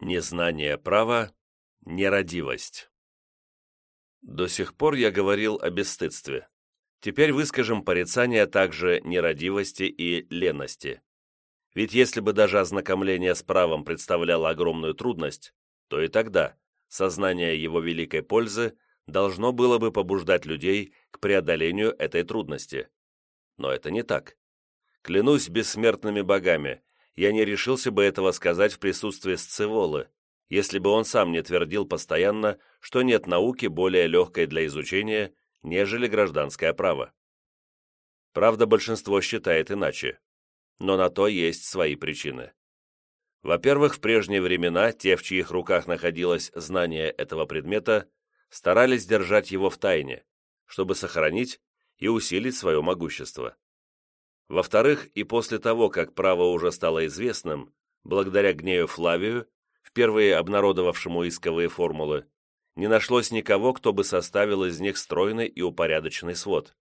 Незнание права – нерадивость. До сих пор я говорил о бесстыдстве. Теперь выскажем порицание также нерадивости и лености. Ведь если бы даже ознакомление с правом представляло огромную трудность, то и тогда сознание его великой пользы должно было бы побуждать людей к преодолению этой трудности. Но это не так. Клянусь бессмертными богами, я не решился бы этого сказать в присутствии Сцеволы, если бы он сам не твердил постоянно, что нет науки более легкой для изучения, нежели гражданское право. Правда, большинство считает иначе, но на то есть свои причины. Во-первых, в прежние времена те, в чьих руках находилось знание этого предмета, старались держать его в тайне, чтобы сохранить и усилить свое могущество. Во-вторых, и после того, как право уже стало известным, благодаря Гнею Флавию, впервые обнародовавшему исковые формулы, не нашлось никого, кто бы составил из них стройный и упорядоченный свод.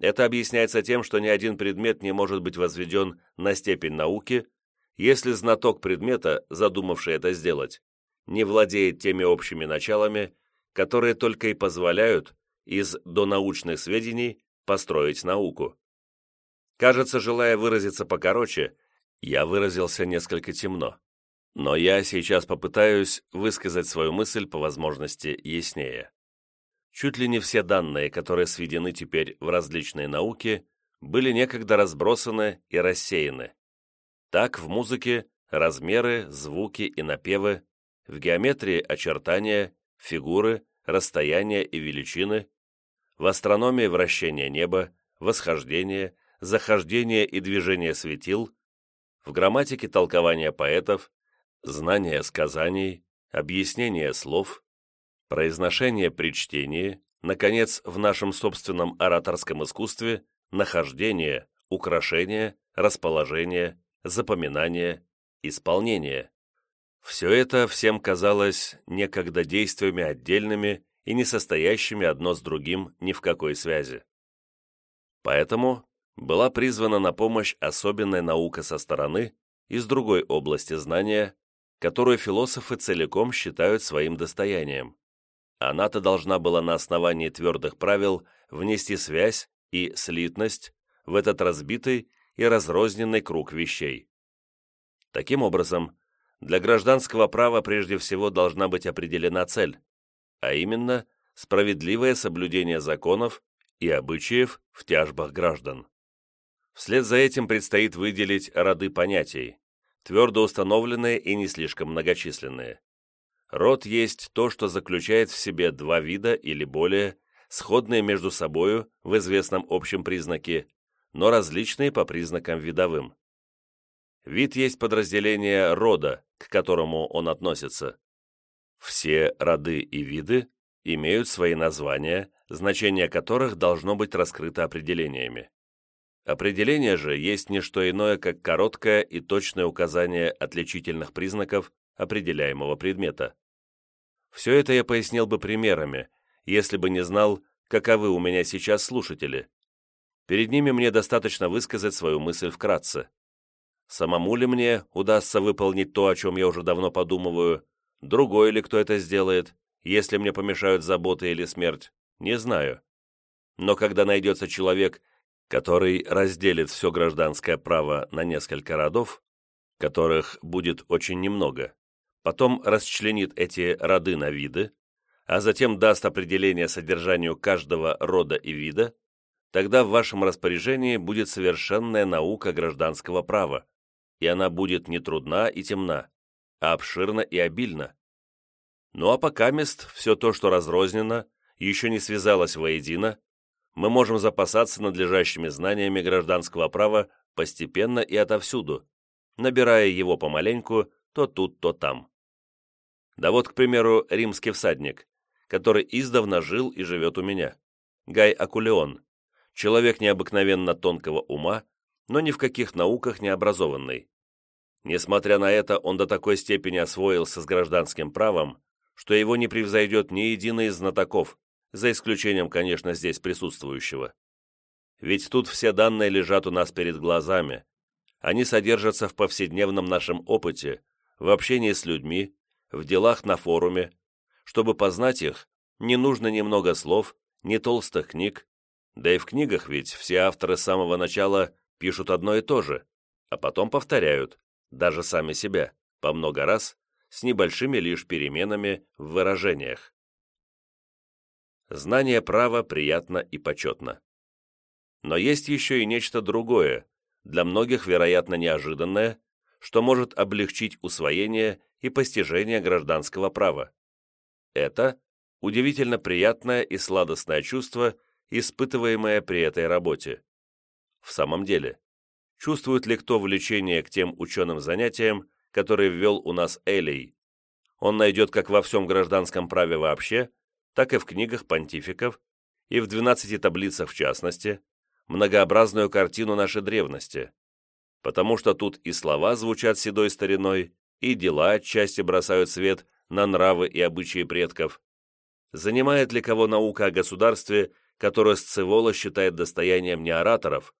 Это объясняется тем, что ни один предмет не может быть возведен на степень науки, если знаток предмета, задумавший это сделать, не владеет теми общими началами, которые только и позволяют из донаучных сведений построить науку. Кажется, желая выразиться покороче, я выразился несколько темно. Но я сейчас попытаюсь высказать свою мысль по возможности яснее. Чуть ли не все данные, которые сведены теперь в различные науки, были некогда разбросаны и рассеяны. Так в музыке размеры, звуки и напевы, в геометрии очертания, фигуры, расстояния и величины, в астрономии вращение неба, восхождение, захождение и движение светил, в грамматике толкования поэтов, знание сказаний, объяснение слов, произношение при чтении, наконец, в нашем собственном ораторском искусстве, нахождение, украшение, расположение, запоминание, исполнение. Все это всем казалось некогда действиями отдельными и не состоящими одно с другим ни в какой связи. Поэтому была призвана на помощь особенная наука со стороны из другой области знания, которую философы целиком считают своим достоянием. Она-то должна была на основании твердых правил внести связь и слитность в этот разбитый и разрозненный круг вещей. Таким образом, для гражданского права прежде всего должна быть определена цель, а именно справедливое соблюдение законов и обычаев в тяжбах граждан. Вслед за этим предстоит выделить роды понятий, твердо установленные и не слишком многочисленные. Род есть то, что заключает в себе два вида или более, сходные между собою в известном общем признаке, но различные по признакам видовым. Вид есть подразделение рода, к которому он относится. Все роды и виды имеют свои названия, значение которых должно быть раскрыто определениями. Определение же есть не что иное, как короткое и точное указание отличительных признаков определяемого предмета. Все это я пояснил бы примерами, если бы не знал, каковы у меня сейчас слушатели. Перед ними мне достаточно высказать свою мысль вкратце. Самому ли мне удастся выполнить то, о чем я уже давно подумываю, другой ли кто это сделает, если мне помешают заботы или смерть, не знаю. Но когда найдется человек, который разделит все гражданское право на несколько родов, которых будет очень немного, потом расчленит эти роды на виды, а затем даст определение содержанию каждого рода и вида, тогда в вашем распоряжении будет совершенная наука гражданского права, и она будет не трудна и темна, а обширна и обильна. Ну а пока мест все то, что разрознено, еще не связалось воедино, мы можем запасаться надлежащими знаниями гражданского права постепенно и отовсюду, набирая его помаленьку то тут, то там. Да вот, к примеру, римский всадник, который издавна жил и живет у меня. Гай Акулеон, человек необыкновенно тонкого ума, но ни в каких науках не образованный. Несмотря на это, он до такой степени освоился с гражданским правом, что его не превзойдет ни единый из знатоков, за исключением, конечно, здесь присутствующего. Ведь тут все данные лежат у нас перед глазами. Они содержатся в повседневном нашем опыте, в общении с людьми, в делах на форуме. Чтобы познать их, не нужно ни много слов, ни толстых книг. Да и в книгах ведь все авторы с самого начала пишут одно и то же, а потом повторяют, даже сами себя, по много раз, с небольшими лишь переменами в выражениях. Знание права приятно и почетно. Но есть еще и нечто другое, для многих, вероятно, неожиданное, что может облегчить усвоение и постижение гражданского права. Это удивительно приятное и сладостное чувство, испытываемое при этой работе. В самом деле, чувствует ли кто влечение к тем ученым занятиям, которые ввел у нас Элей? Он найдет как во всем гражданском праве вообще, так и в книгах понтификов, и в 12 таблицах в частности, многообразную картину нашей древности, потому что тут и слова звучат седой стариной, и дела отчасти бросают свет на нравы и обычаи предков. Занимает ли кого наука о государстве, которое Сцевола считает достоянием не ораторов,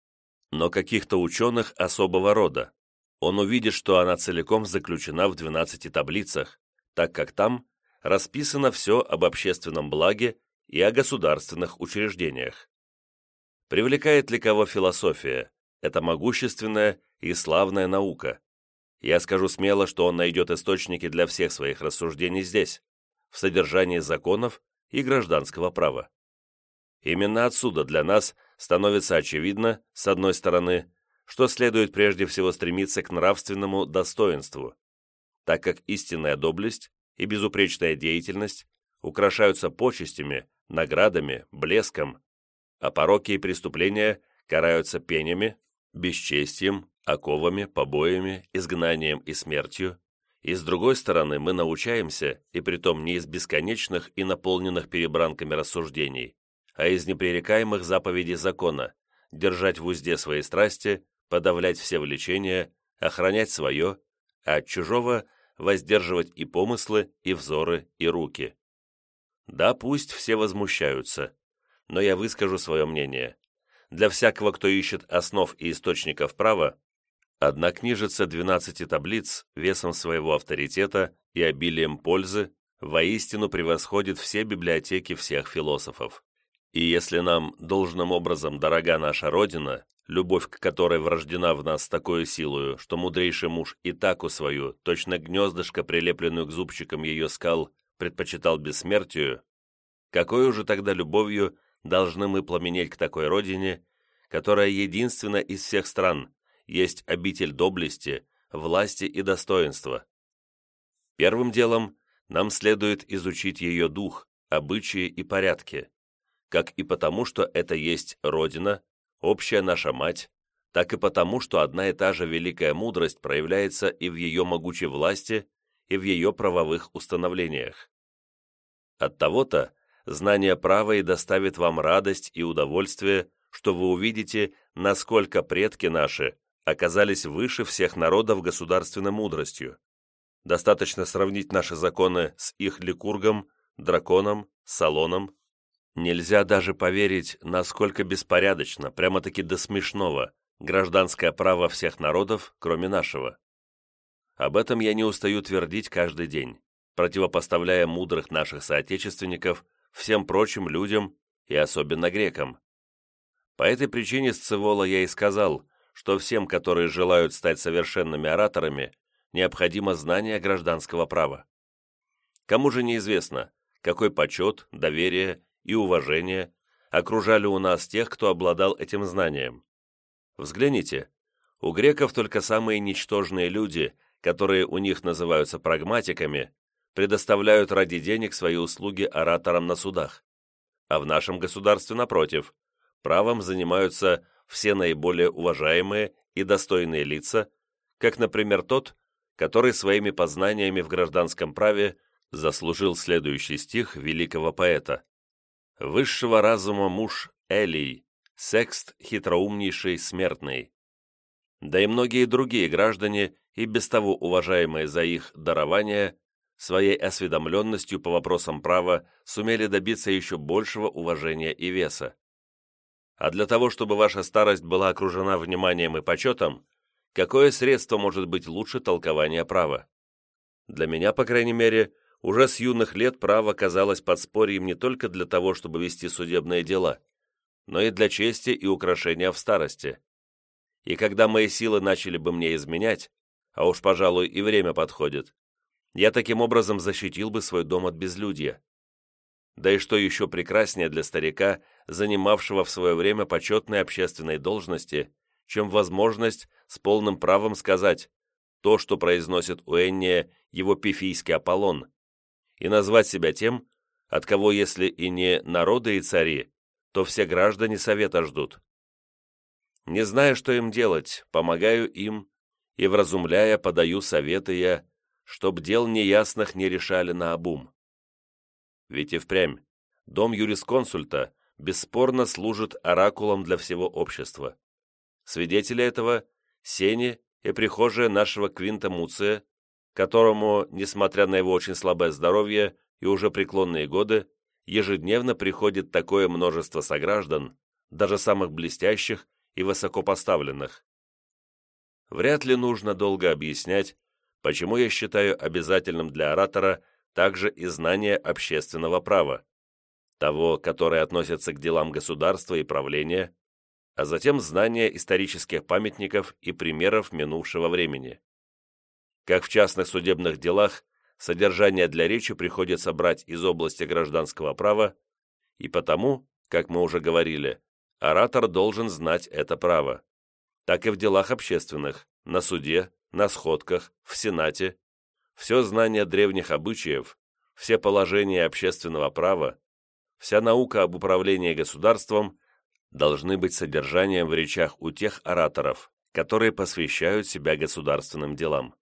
но каких-то ученых особого рода? Он увидит, что она целиком заключена в 12 таблицах, так как там расписано все об общественном благе и о государственных учреждениях. Привлекает ли кого философия? Это могущественная и славная наука. Я скажу смело, что он найдет источники для всех своих рассуждений здесь, в содержании законов и гражданского права. Именно отсюда для нас становится очевидно, с одной стороны, что следует прежде всего стремиться к нравственному достоинству, так как истинная доблесть и безупречная деятельность украшаются почестями, наградами, блеском, а пороки и преступления караются пенями, бесчестием, оковами, побоями, изгнанием и смертью, и с другой стороны мы научаемся, и притом не из бесконечных и наполненных перебранками рассуждений, а из непререкаемых заповедей закона, держать в узде свои страсти, подавлять все влечения, охранять свое, а от чужого воздерживать и помыслы, и взоры, и руки. Да, пусть все возмущаются, но я выскажу свое мнение. Для всякого, кто ищет основ и источников права, одна книжица 12 таблиц весом своего авторитета и обилием пользы воистину превосходит все библиотеки всех философов. И если нам должным образом дорога наша Родина, любовь к которой врождена в нас такой силою, что мудрейший муж и таку свою, точно гнездышко, прилепленную к зубчикам ее скал, предпочитал бессмертию, какой уже тогда любовью должны мы пламенеть к такой родине, которая единственна из всех стран, есть обитель доблести, власти и достоинства. Первым делом нам следует изучить ее дух, обычаи и порядки, как и потому, что это есть Родина, общая наша мать, так и потому, что одна и та же великая мудрость проявляется и в ее могучей власти, и в ее правовых установлениях. От того-то знание права и доставит вам радость и удовольствие, что вы увидите, насколько предки наши оказались выше всех народов государственной мудростью. Достаточно сравнить наши законы с их ликургом, драконом, салоном. Нельзя даже поверить, насколько беспорядочно, прямо-таки до смешного, гражданское право всех народов, кроме нашего. Об этом я не устаю твердить каждый день, противопоставляя мудрых наших соотечественников всем прочим людям и особенно грекам. По этой причине Сцевола я и сказал, что всем, которые желают стать совершенными ораторами, необходимо знание гражданского права. Кому же неизвестно, какой почет, доверие и уважение окружали у нас тех, кто обладал этим знанием. Взгляните, у греков только самые ничтожные люди, которые у них называются прагматиками, предоставляют ради денег свои услуги ораторам на судах. А в нашем государстве, напротив, правом занимаются все наиболее уважаемые и достойные лица, как, например, тот, который своими познаниями в гражданском праве заслужил следующий стих великого поэта. «Высшего разума муж Элий, секст хитроумнейший смертный». Да и многие другие граждане, и без того уважаемые за их дарование, своей осведомленностью по вопросам права сумели добиться еще большего уважения и веса. А для того, чтобы ваша старость была окружена вниманием и почетом, какое средство может быть лучше толкования права? Для меня, по крайней мере, уже с юных лет право казалось подспорьем не только для того, чтобы вести судебные дела, но и для чести и украшения в старости. И когда мои силы начали бы мне изменять, а уж, пожалуй, и время подходит, я таким образом защитил бы свой дом от безлюдья. Да и что еще прекраснее для старика, занимавшего в свое время почетные общественные должности, чем возможность с полным правом сказать то, что произносит Уэнния его пифийский Аполлон, и назвать себя тем, от кого, если и не народы и цари, то все граждане совета ждут. Не зная, что им делать, помогаю им, и, вразумляя, подаю советы я, чтоб дел неясных не решали наобум. Ведь и впрямь, дом юрисконсульта бесспорно служит оракулом для всего общества. Свидетели этого – Сени и прихожая нашего Квинта Муция, которому, несмотря на его очень слабое здоровье и уже преклонные годы, ежедневно приходит такое множество сограждан, даже самых блестящих и высокопоставленных. Вряд ли нужно долго объяснять, почему я считаю обязательным для оратора также и знание общественного права, того, которое относится к делам государства и правления, а затем знание исторических памятников и примеров минувшего времени. Как в частных судебных делах, содержание для речи приходится брать из области гражданского права, и потому, как мы уже говорили, оратор должен знать это право. Так и в делах общественных, на суде, на сходках, в Сенате, все знание древних обычаев, все положения общественного права, вся наука об управлении государством должны быть содержанием в речах у тех ораторов, которые посвящают себя государственным делам.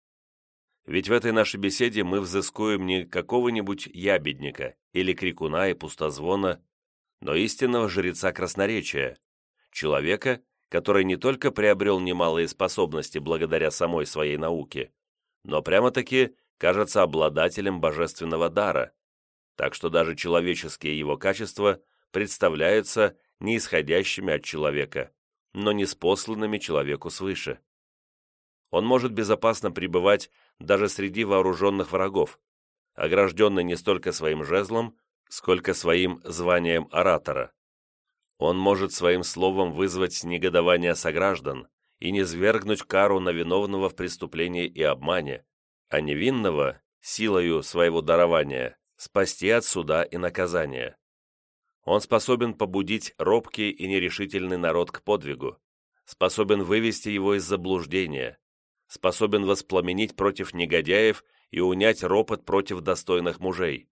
Ведь в этой нашей беседе мы взыскуем не какого-нибудь ябедника или крикуна и пустозвона, но истинного жреца красноречия, человека, который не только приобрел немалые способности благодаря самой своей науке, но прямо-таки кажется обладателем божественного дара, так что даже человеческие его качества представляются не исходящими от человека, но не спосланными человеку свыше. Он может безопасно пребывать даже среди вооруженных врагов, огражденный не столько своим жезлом, сколько своим званием оратора. Он может своим словом вызвать негодование сограждан и низвергнуть кару на виновного в преступлении и обмане, а невинного, силою своего дарования, спасти от суда и наказания. Он способен побудить робкий и нерешительный народ к подвигу, способен вывести его из заблуждения, способен воспламенить против негодяев и унять ропот против достойных мужей.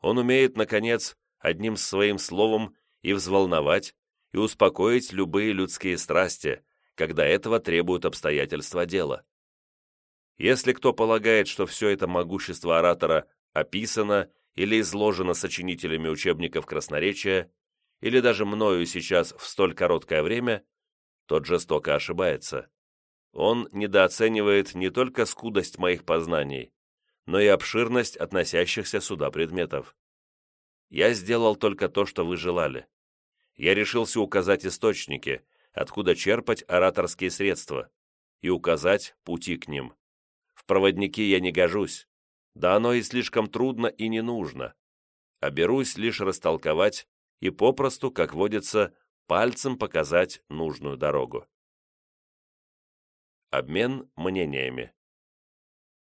Он умеет, наконец, одним своим словом и взволновать, и успокоить любые людские страсти, когда этого требуют обстоятельства дела. Если кто полагает, что все это могущество оратора описано или изложено сочинителями учебников красноречия, или даже мною сейчас в столь короткое время, тот жестоко ошибается. Он недооценивает не только скудость моих познаний, но и обширность относящихся сюда предметов. Я сделал только то, что вы желали. Я решился указать источники, откуда черпать ораторские средства, и указать пути к ним. В проводники я не гожусь, да оно и слишком трудно и не нужно, а берусь лишь растолковать и попросту, как водится, пальцем показать нужную дорогу. Обмен мнениями.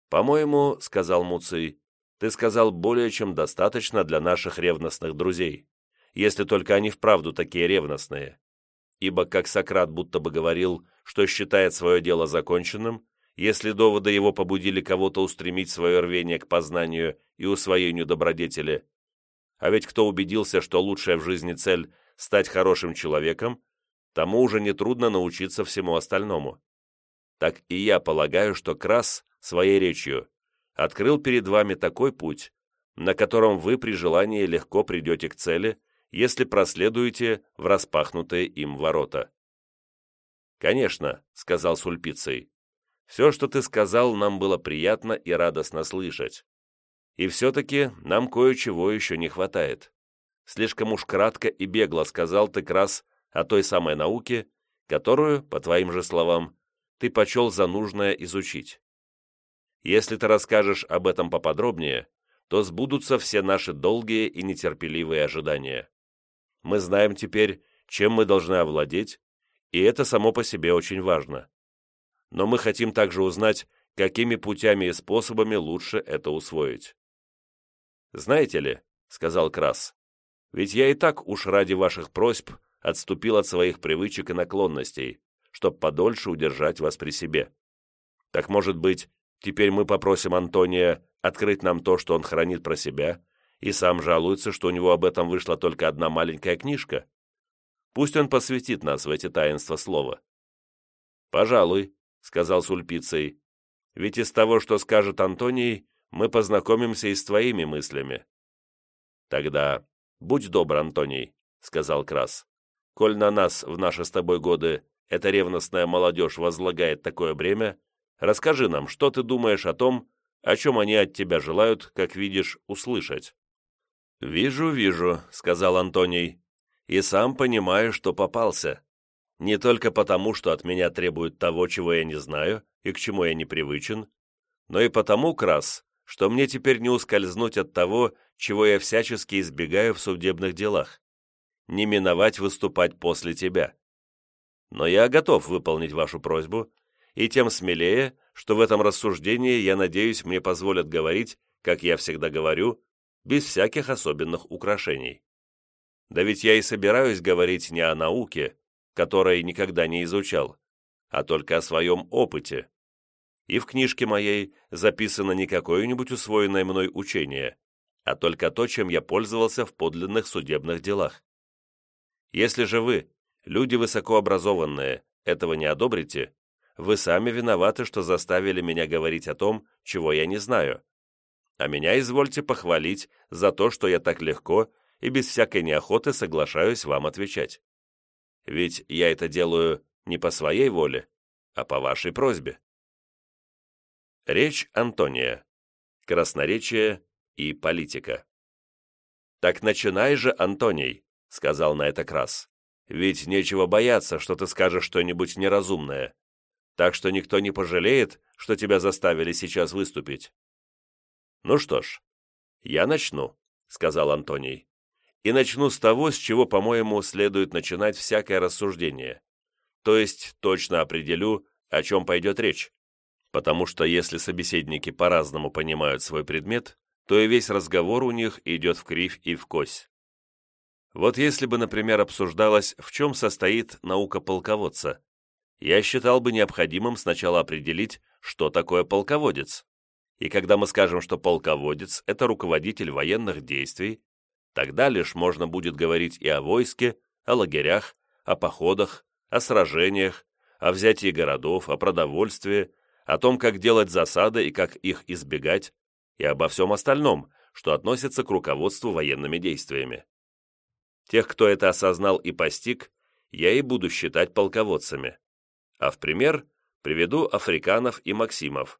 «По-моему, — сказал Муций, — ты сказал более чем достаточно для наших ревностных друзей, если только они вправду такие ревностные. Ибо, как Сократ будто бы говорил, что считает свое дело законченным, если доводы его побудили кого-то устремить свое рвение к познанию и усвоению добродетели. А ведь кто убедился, что лучшая в жизни цель – стать хорошим человеком, тому уже нетрудно научиться всему остальному. Так и я полагаю, что Крас своей речью открыл перед вами такой путь, на котором вы при желании легко придете к цели, если проследуете в распахнутые им ворота. «Конечно», — сказал Сульпицей, все, что ты сказал, нам было приятно и радостно слышать. И все-таки нам кое-чего еще не хватает. Слишком уж кратко и бегло сказал ты Крас о той самой науке, которую, по твоим же словам, ты почел за нужное изучить. Если ты расскажешь об этом поподробнее, то сбудутся все наши долгие и нетерпеливые ожидания. Мы знаем теперь, чем мы должны овладеть, и это само по себе очень важно. Но мы хотим также узнать, какими путями и способами лучше это усвоить. «Знаете ли», — сказал Крас, — «ведь я и так уж ради ваших просьб отступил от своих привычек и наклонностей, чтобы подольше удержать вас при себе. Так, может быть, теперь мы попросим Антония открыть нам то, что он хранит про себя, и сам жалуется, что у него об этом вышла только одна маленькая книжка? Пусть он посвятит нас в эти таинства слова». «Пожалуй», — сказал с Ульпицей, — «ведь из того, что скажет Антоний, мы познакомимся и с твоими мыслями». «Тогда будь добр, Антоний», — сказал Крас. «Коль на нас в наши с тобой годы эта ревностная молодежь возлагает такое бремя, расскажи нам, что ты думаешь о том, о чем они от тебя желают, как видишь, услышать». «Вижу, вижу», — сказал Антоний, — «и сам понимаю, что попался. Не только потому, что от меня требуют того, чего я не знаю и к чему я не привычен, но и потому, Крас, что мне теперь не ускользнуть от того, чего я всячески избегаю в судебных делах. Не миновать выступать после тебя. Но я готов выполнить вашу просьбу, и тем смелее, что в этом рассуждении, я надеюсь, мне позволят говорить, как я всегда говорю, без всяких особенных украшений. Да ведь я и собираюсь говорить не о науке, которой никогда не изучал, а только о своем опыте, и в книжке моей записано не какое-нибудь усвоенное мной учение, а только то, чем я пользовался в подлинных судебных делах. Если же вы, люди высокообразованные, этого не одобрите, вы сами виноваты, что заставили меня говорить о том, чего я не знаю. А меня извольте похвалить за то, что я так легко и без всякой неохоты соглашаюсь вам отвечать. Ведь я это делаю не по своей воле, а по вашей просьбе. Речь Антония. Красноречие и политика. «Так начинай же, Антоний», — сказал на это Крас. «Ведь нечего бояться, что ты скажешь что-нибудь неразумное. Так что никто не пожалеет, что тебя заставили сейчас выступить». «Ну что ж, я начну», — сказал Антоний. «И начну с того, с чего, по-моему, следует начинать всякое рассуждение. То есть точно определю, о чем пойдет речь потому что если собеседники по-разному понимают свой предмет, то и весь разговор у них идет в кривь и в кось. Вот если бы, например, обсуждалось, в чем состоит наука полководца, я считал бы необходимым сначала определить, что такое полководец. И когда мы скажем, что полководец – это руководитель военных действий, тогда лишь можно будет говорить и о войске, о лагерях, о походах, о сражениях, о взятии городов, о продовольствии, о том, как делать засады и как их избегать, и обо всем остальном, что относится к руководству военными действиями. Тех, кто это осознал и постиг, я и буду считать полководцами. А в пример приведу африканов и максимов,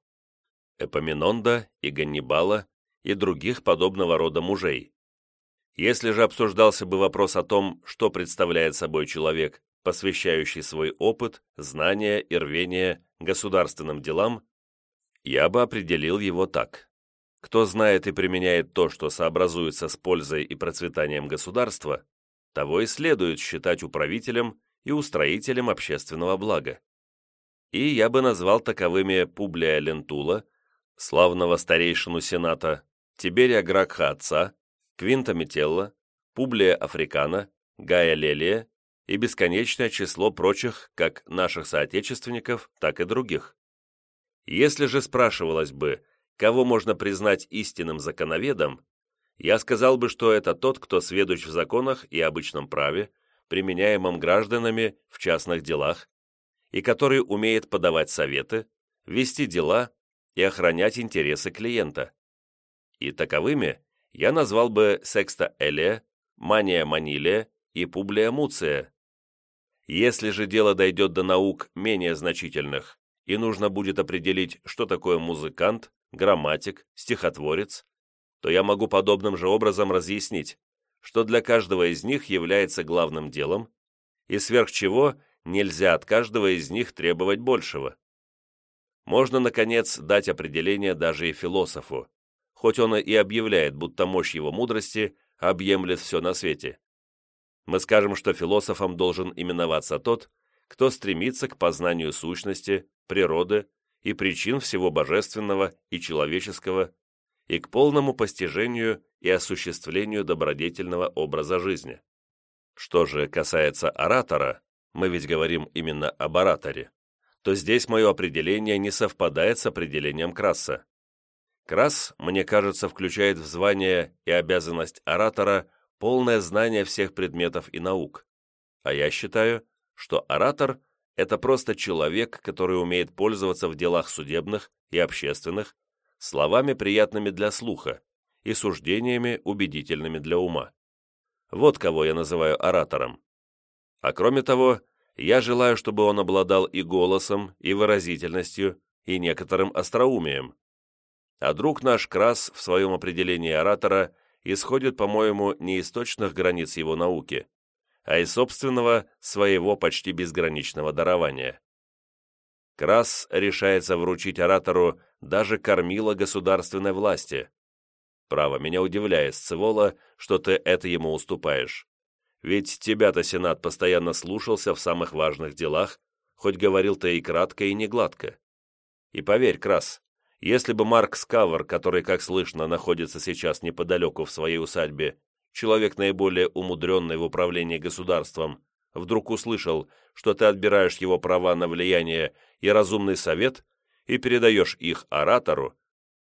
Эпоминонда и Ганнибала и других подобного рода мужей. Если же обсуждался бы вопрос о том, что представляет собой человек, посвящающий свой опыт, знания и рвение государственным делам, я бы определил его так. Кто знает и применяет то, что сообразуется с пользой и процветанием государства, того и следует считать управителем и устроителем общественного блага. И я бы назвал таковыми Публия Лентула, славного старейшину Сената, Тиберия Гракха отца, Квинта Метелла, Публия Африкана, Гая Лелия и бесконечное число прочих, как наших соотечественников, так и других. Если же спрашивалось бы, кого можно признать истинным законоведом, я сказал бы, что это тот, кто сведущ в законах и обычном праве, применяемом гражданами в частных делах, и который умеет подавать советы, вести дела и охранять интересы клиента. И таковыми я назвал бы Секста Элия, Мания Манилия и Публия Муция, если же дело дойдет до наук менее значительных, и нужно будет определить, что такое музыкант, грамматик, стихотворец, то я могу подобным же образом разъяснить, что для каждого из них является главным делом, и сверх чего нельзя от каждого из них требовать большего. можно, наконец, дать определение даже и философу, хоть он и объявляет, будто мощь его мудрости объемлет все на свете. Мы скажем, что философом должен именоваться тот, кто стремится к познанию сущности, природы и причин всего божественного и человеческого и к полному постижению и осуществлению добродетельного образа жизни. Что же касается оратора, мы ведь говорим именно об ораторе, то здесь мое определение не совпадает с определением Краса. Крас, мне кажется, включает в звание и обязанность оратора полное знание всех предметов и наук, а я считаю, что оратор – это просто человек, который умеет пользоваться в делах судебных и общественных словами, приятными для слуха, и суждениями, убедительными для ума. Вот кого я называю оратором. А кроме того, я желаю, чтобы он обладал и голосом, и выразительностью, и некоторым остроумием. А друг наш Крас в своем определении оратора исходит, по-моему, не из точных границ его науки, а из собственного, своего почти безграничного дарования. Крас решается вручить оратору даже кормила государственной власти. Право, меня удивляет, Сцевола, что ты это ему уступаешь. Ведь тебя-то Сенат постоянно слушался в самых важных делах, хоть говорил ты и кратко, и не гладко. И поверь, Крас, если бы Марк Скавер, который, как слышно, находится сейчас неподалеку в своей усадьбе, человек наиболее умудренный в управлении государством, вдруг услышал, что ты отбираешь его права на влияние и разумный совет и передаешь их оратору,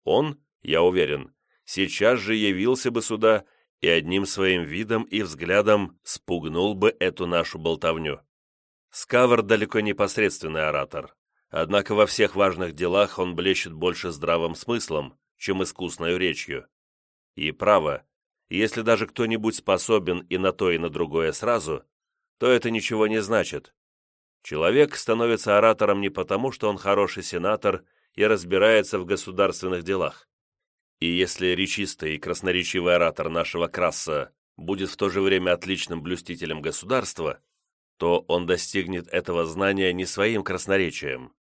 он, я уверен, сейчас же явился бы сюда и одним своим видом и взглядом спугнул бы эту нашу болтовню. Скавер далеко не посредственный оратор, однако во всех важных делах он блещет больше здравым смыслом, чем искусной речью. И право, если даже кто-нибудь способен и на то, и на другое сразу, то это ничего не значит. Человек становится оратором не потому, что он хороший сенатор и разбирается в государственных делах. И если речистый и красноречивый оратор нашего Краса будет в то же время отличным блюстителем государства, то он достигнет этого знания не своим красноречием.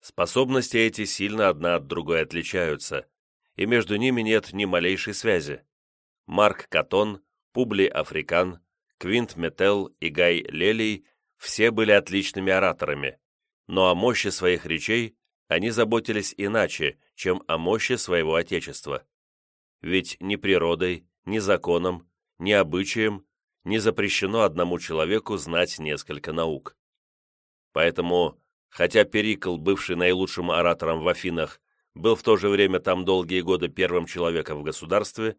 Способности эти сильно одна от другой отличаются, и между ними нет ни малейшей связи. Марк Катон, Публи Африкан, Квинт Метел и Гай Лелий все были отличными ораторами, но о мощи своих речей они заботились иначе, чем о мощи своего Отечества. Ведь ни природой, ни законом, ни обычаем не запрещено одному человеку знать несколько наук. Поэтому, хотя Перикл, бывший наилучшим оратором в Афинах, был в то же время там долгие годы первым человеком в государстве,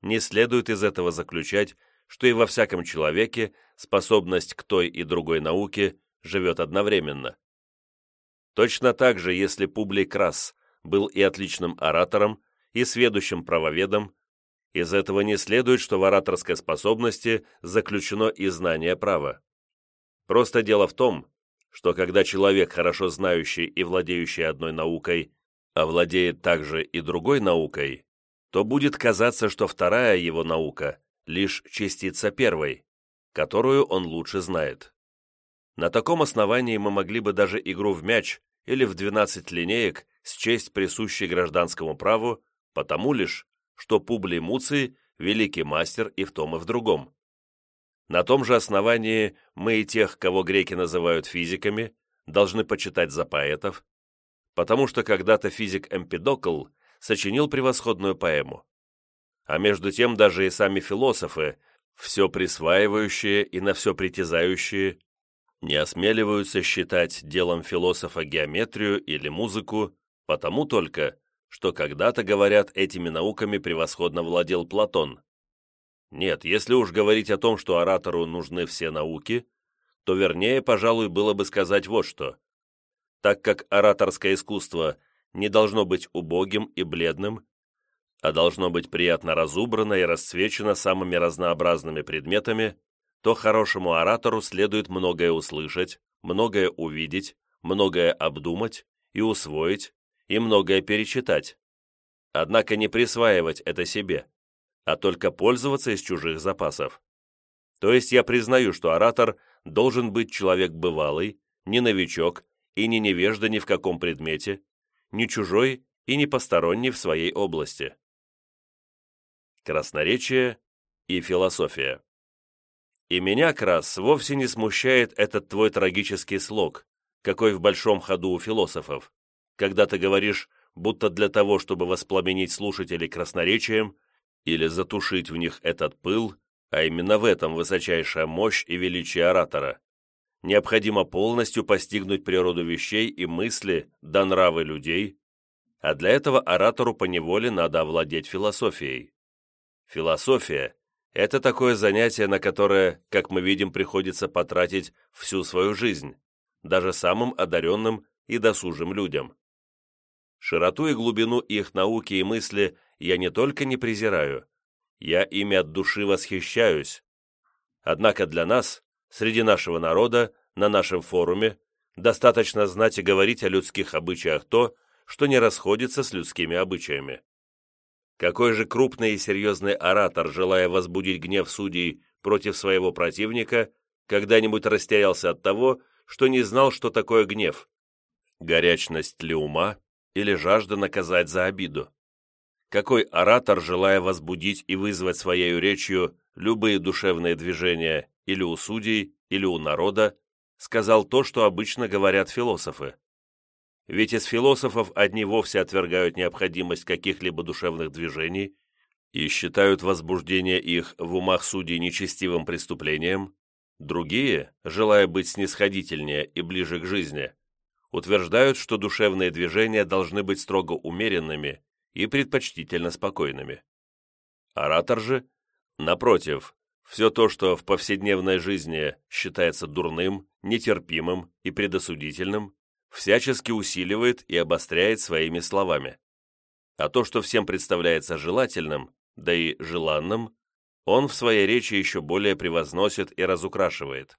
не следует из этого заключать, что и во всяком человеке способность к той и другой науке живет одновременно. Точно так же, если Публий Крас был и отличным оратором, и сведущим правоведом, из этого не следует, что в ораторской способности заключено и знание права. Просто дело в том, что когда человек, хорошо знающий и владеющий одной наукой, овладеет также и другой наукой, то будет казаться, что вторая его наука – лишь частица первой, которую он лучше знает. На таком основании мы могли бы даже игру в мяч или в 12 линеек счесть присущей гражданскому праву, потому лишь, что Публий Муций – великий мастер и в том, и в другом. На том же основании мы и тех, кого греки называют физиками, должны почитать за поэтов, потому что когда-то физик Эмпидокл сочинил превосходную поэму. А между тем даже и сами философы – все присваивающие и на все притязающие, не осмеливаются считать делом философа геометрию или музыку, потому только, что когда-то, говорят, этими науками превосходно владел Платон. Нет, если уж говорить о том, что оратору нужны все науки, то вернее, пожалуй, было бы сказать вот что. Так как ораторское искусство не должно быть убогим и бледным, а должно быть приятно разубрано и расцвечено самыми разнообразными предметами, то хорошему оратору следует многое услышать, многое увидеть, многое обдумать и усвоить, и многое перечитать. Однако не присваивать это себе, а только пользоваться из чужих запасов. То есть я признаю, что оратор должен быть человек бывалый, не новичок и не невежда ни в каком предмете, не чужой и не посторонний в своей области. Красноречие и философия. И меня, Крас, вовсе не смущает этот твой трагический слог, какой в большом ходу у философов, когда ты говоришь, будто для того, чтобы воспламенить слушателей красноречием или затушить в них этот пыл, а именно в этом высочайшая мощь и величие оратора, необходимо полностью постигнуть природу вещей и мысли да нравы людей, а для этого оратору поневоле надо овладеть философией. Философия – это такое занятие, на которое, как мы видим, приходится потратить всю свою жизнь, даже самым одаренным и досужим людям. Широту и глубину их науки и мысли я не только не презираю, я ими от души восхищаюсь. Однако для нас, среди нашего народа, на нашем форуме, достаточно знать и говорить о людских обычаях то, что не расходится с людскими обычаями. Какой же крупный и серьезный оратор, желая возбудить гнев судей против своего противника, когда-нибудь растерялся от того, что не знал, что такое гнев? Горячность ли ума или жажда наказать за обиду? Какой оратор, желая возбудить и вызвать своей речью любые душевные движения или у судей, или у народа, сказал то, что обычно говорят философы? Ведь из философов одни вовсе отвергают необходимость каких-либо душевных движений и считают возбуждение их в умах судей нечестивым преступлением, другие, желая быть снисходительнее и ближе к жизни, утверждают, что душевные движения должны быть строго умеренными и предпочтительно спокойными. Оратор же, напротив, все то, что в повседневной жизни считается дурным, нетерпимым и предосудительным, всячески усиливает и обостряет своими словами. А то, что всем представляется желательным, да и желанным, он в своей речи еще более превозносит и разукрашивает.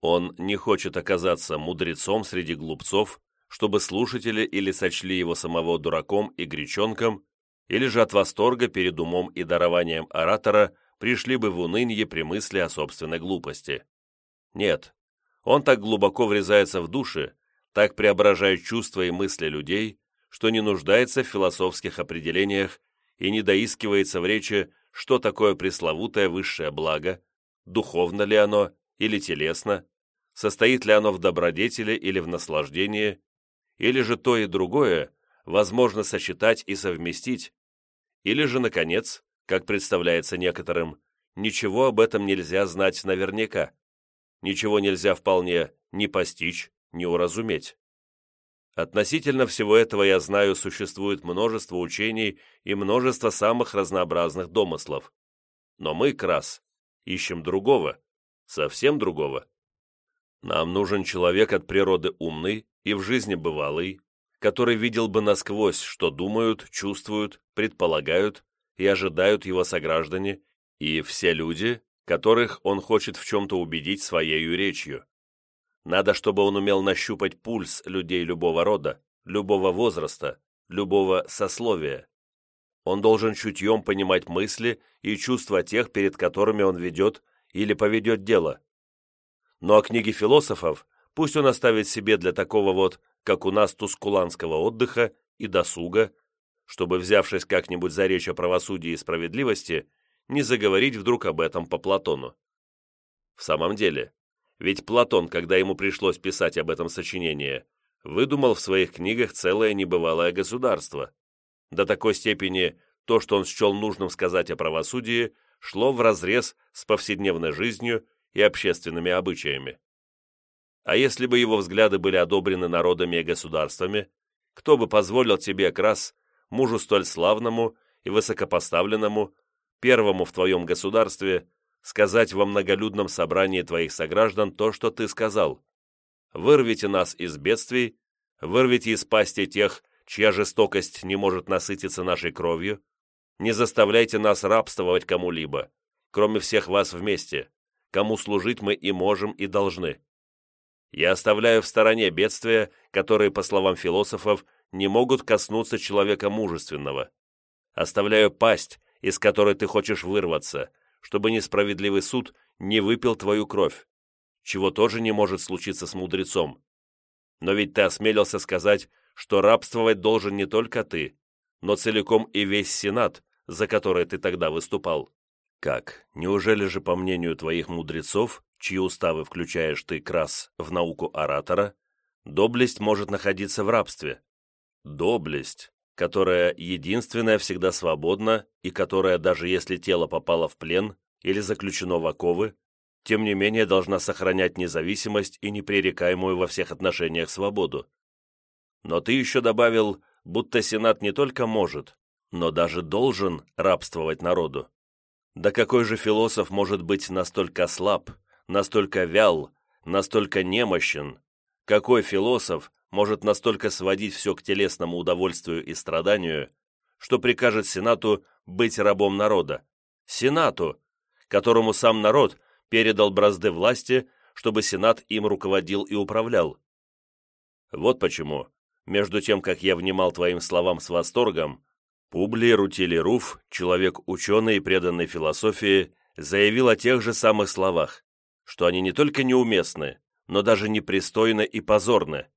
Он не хочет оказаться мудрецом среди глупцов, чтобы слушатели или сочли его самого дураком и гречонком, или же от восторга перед умом и дарованием оратора пришли бы в уныние при мысли о собственной глупости. Нет, он так глубоко врезается в души, так преображает чувства и мысли людей, что не нуждается в философских определениях и не доискивается в речи, что такое пресловутое высшее благо, духовно ли оно или телесно, состоит ли оно в добродетели или в наслаждении, или же то и другое возможно сочетать и совместить, или же, наконец, как представляется некоторым, ничего об этом нельзя знать наверняка, ничего нельзя вполне ни постичь, не уразуметь. Относительно всего этого, я знаю, существует множество учений и множество самых разнообразных домыслов. Но мы, Крас, ищем другого, совсем другого. Нам нужен человек от природы умный и в жизни бывалый, который видел бы насквозь, что думают, чувствуют, предполагают и ожидают его сограждане и все люди, которых он хочет в чем-то убедить своей речью. Надо, чтобы он умел нащупать пульс людей любого рода, любого возраста, любого сословия. Он должен чутьем понимать мысли и чувства тех, перед которыми он ведет или поведет дело. Ну а книги философов пусть он оставит себе для такого вот, как у нас, тускуланского отдыха и досуга, чтобы, взявшись как-нибудь за речь о правосудии и справедливости, не заговорить вдруг об этом по Платону. В самом деле, ведь Платон, когда ему пришлось писать об этом сочинении, выдумал в своих книгах целое небывалое государство. До такой степени то, что он счел нужным сказать о правосудии, шло вразрез с повседневной жизнью и общественными обычаями. А если бы его взгляды были одобрены народами и государствами, кто бы позволил тебе, Крас, мужу столь славному и высокопоставленному, первому в твоем государстве, сказать во многолюдном собрании твоих сограждан то, что ты сказал. Вырвите нас из бедствий, вырвите из пасти тех, чья жестокость не может насытиться нашей кровью, не заставляйте нас рабствовать кому-либо, кроме всех вас вместе, кому служить мы и можем, и должны. Я оставляю в стороне бедствия, которые, по словам философов, не могут коснуться человека мужественного. Оставляю пасть, из которой ты хочешь вырваться, чтобы несправедливый суд не выпил твою кровь, чего тоже не может случиться с мудрецом. Но ведь ты осмелился сказать, что рабствовать должен не только ты, но целиком и весь Сенат, за который ты тогда выступал. Как, неужели же, по мнению твоих мудрецов, чьи уставы включаешь ты, Крас, в науку оратора, доблесть может находиться в рабстве? Доблесть, которая единственная всегда свободна и которая, даже если тело попало в плен или заключено в оковы, тем не менее должна сохранять независимость и непререкаемую во всех отношениях свободу. Но ты еще добавил, будто Сенат не только может, но даже должен рабствовать народу. Да какой же философ может быть настолько слаб, настолько вял, настолько немощен? Какой философ может настолько сводить все к телесному удовольствию и страданию, что прикажет Сенату быть рабом народа? Сенату, которому сам народ передал бразды власти, чтобы Сенат им руководил и управлял. Вот почему, между тем, как я внимал твоим словам с восторгом, Публий Рутилий Руф, человек ученый и преданный философии, заявил о тех же самых словах, что они не только неуместны, но даже непристойны и позорны.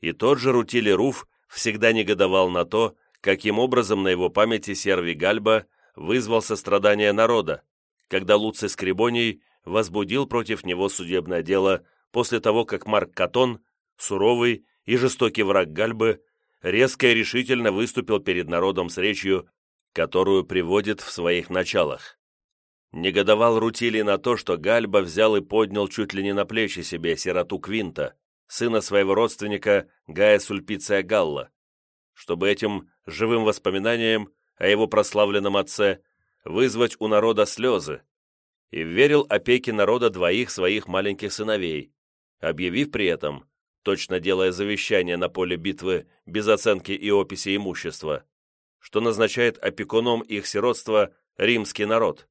И тот же Рутилий Руф всегда негодовал на то, каким образом на его памяти Сервий Гальба вызвал сострадание народа, когда Луций Скрибоний возбудил против него судебное дело после того, как Марк Катон, суровый и жестокий враг Гальбы, резко и решительно выступил перед народом с речью, которую приводит в своих началах. Негодовал Рутилий на то, что Гальба взял и поднял чуть ли не на плечи себе сироту Квинта, сына своего родственника Гая Сульпиция Галла, чтобы этим живым воспоминанием о его прославленном отце вызвать у народа слезы, и верил опеке народа двоих своих маленьких сыновей, объявив при этом, точно делая завещание на поле битвы без оценки и описи имущества, что назначает опекуном их сиротства римский народ.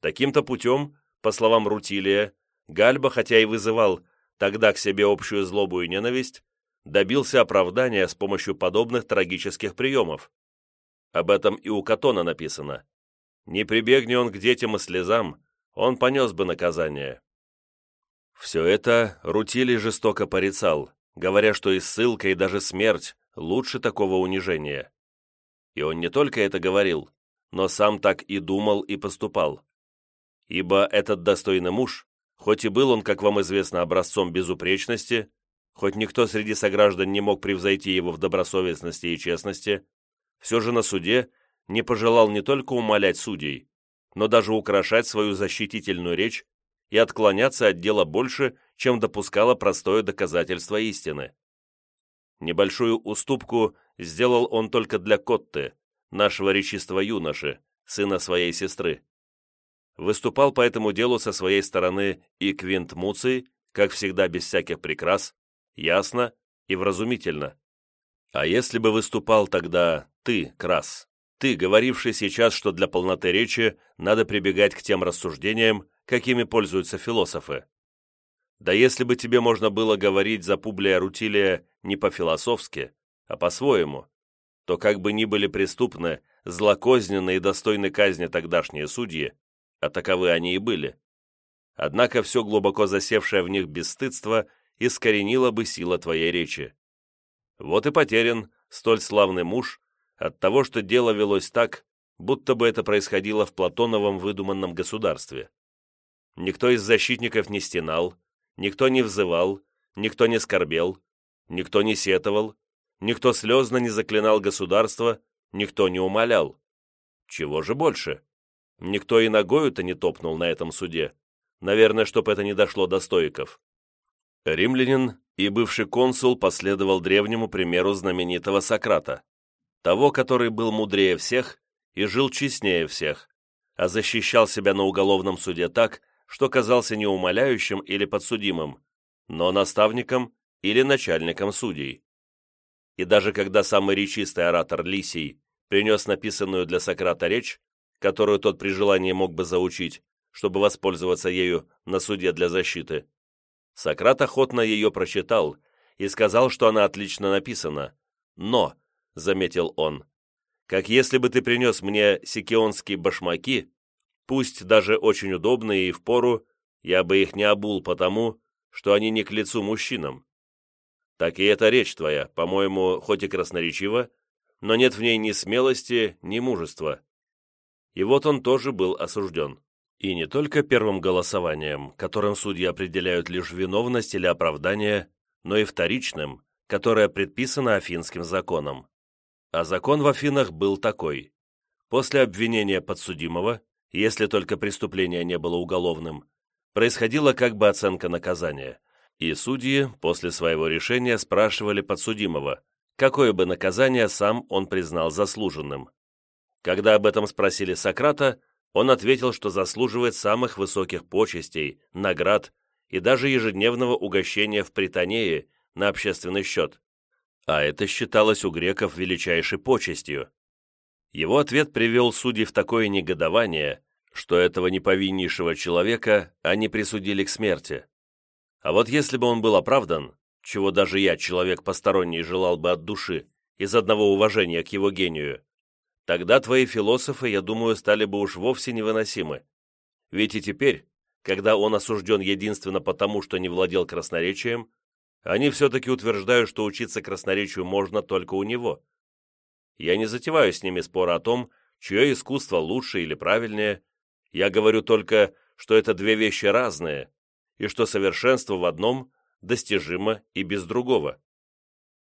Таким-то путем, по словам Рутилия, Гальба, хотя и вызывал тогда к себе общую злобу и ненависть, добился оправдания с помощью подобных трагических приемов. Об этом и у Катона написано. Не прибегни он к детям и слезам, он понес бы наказание. Все это Рутили жестоко порицал, говоря, что и ссылка, и даже смерть лучше такого унижения. И он не только это говорил, но сам так и думал и поступал. Ибо этот достойный муж, хоть и был он, как вам известно, образцом безупречности, хоть никто среди сограждан не мог превзойти его в добросовестности и честности, все же на суде не пожелал не только умолять судей, но даже украшать свою защитительную речь и отклоняться от дела больше, чем допускало простое доказательство истины. Небольшую уступку сделал он только для Котты, нашего речистого юноши, сына своей сестры. Выступал по этому делу со своей стороны и Квинт Муций, как всегда без всяких прикрас, ясно и вразумительно. А если бы выступал тогда ты, Крас, ты, говоривший сейчас, что для полноты речи надо прибегать к тем рассуждениям, какими пользуются философы. Да если бы тебе можно было говорить за Публия Рутилия не по-философски, а по-своему, то как бы ни были преступны, злокозненны и достойны казни тогдашние судьи, а таковы они и были, однако все глубоко засевшее в них бесстыдство искоренило бы сила твоей речи. Вот и потерян столь славный муж от того, что дело велось так, будто бы это происходило в Платоновом выдуманном государстве. Никто из защитников не стенал, никто не взывал, никто не скорбел, никто не сетовал, никто слезно не заклинал государство, никто не умолял. Чего же больше? Никто и ногою-то не топнул на этом суде. Наверное, чтоб это не дошло до стоиков. Римлянин и бывший консул последовал древнему примеру знаменитого Сократа, того, который был мудрее всех и жил честнее всех, а защищал себя на уголовном суде так, что казался не умоляющим или подсудимым, но наставником или начальником судей. И даже когда самый речистый оратор Лисий принес написанную для Сократа речь, которую тот при желании мог бы заучить, чтобы воспользоваться ею на суде для защиты, Сократ охотно ее прочитал и сказал, что она отлично написана, но, заметил он, как если бы ты принес мне сикионские башмаки, Пусть даже очень удобные и впору, я бы их не обул потому, что они не к лицу мужчинам. Так и эта речь твоя, по-моему, хоть и красноречива, но нет в ней ни смелости, ни мужества. И вот он тоже был осужден. И не только первым голосованием, которым судьи определяют лишь виновность или оправдание, но и вторичным, которое предписано Афинским законом. А закон в Афинах был такой. После обвинения подсудимого, если только преступление не было уголовным, происходила как бы оценка наказания, и судьи после своего решения спрашивали подсудимого, какое бы наказание сам он признал заслуженным. Когда об этом спросили Сократа, он ответил, что заслуживает самых высоких почестей, наград и даже ежедневного угощения в Притонее на общественный счет. А это считалось у греков величайшей почестью. Его ответ привел судей в такое негодование, что этого неповиннейшего человека они присудили к смерти. А вот если бы он был оправдан, чего даже я, человек посторонний, желал бы от души, из одного уважения к его гению, тогда твои философы, я думаю, стали бы уж вовсе невыносимы. Ведь и теперь, когда он осужден единственно потому, что не владел красноречием, они все-таки утверждают, что учиться красноречию можно только у него. Я не затеваю с ними спора о том, чье искусство лучше или правильнее, я говорю только, что это две вещи разные, и что совершенство в одном достижимо и без другого.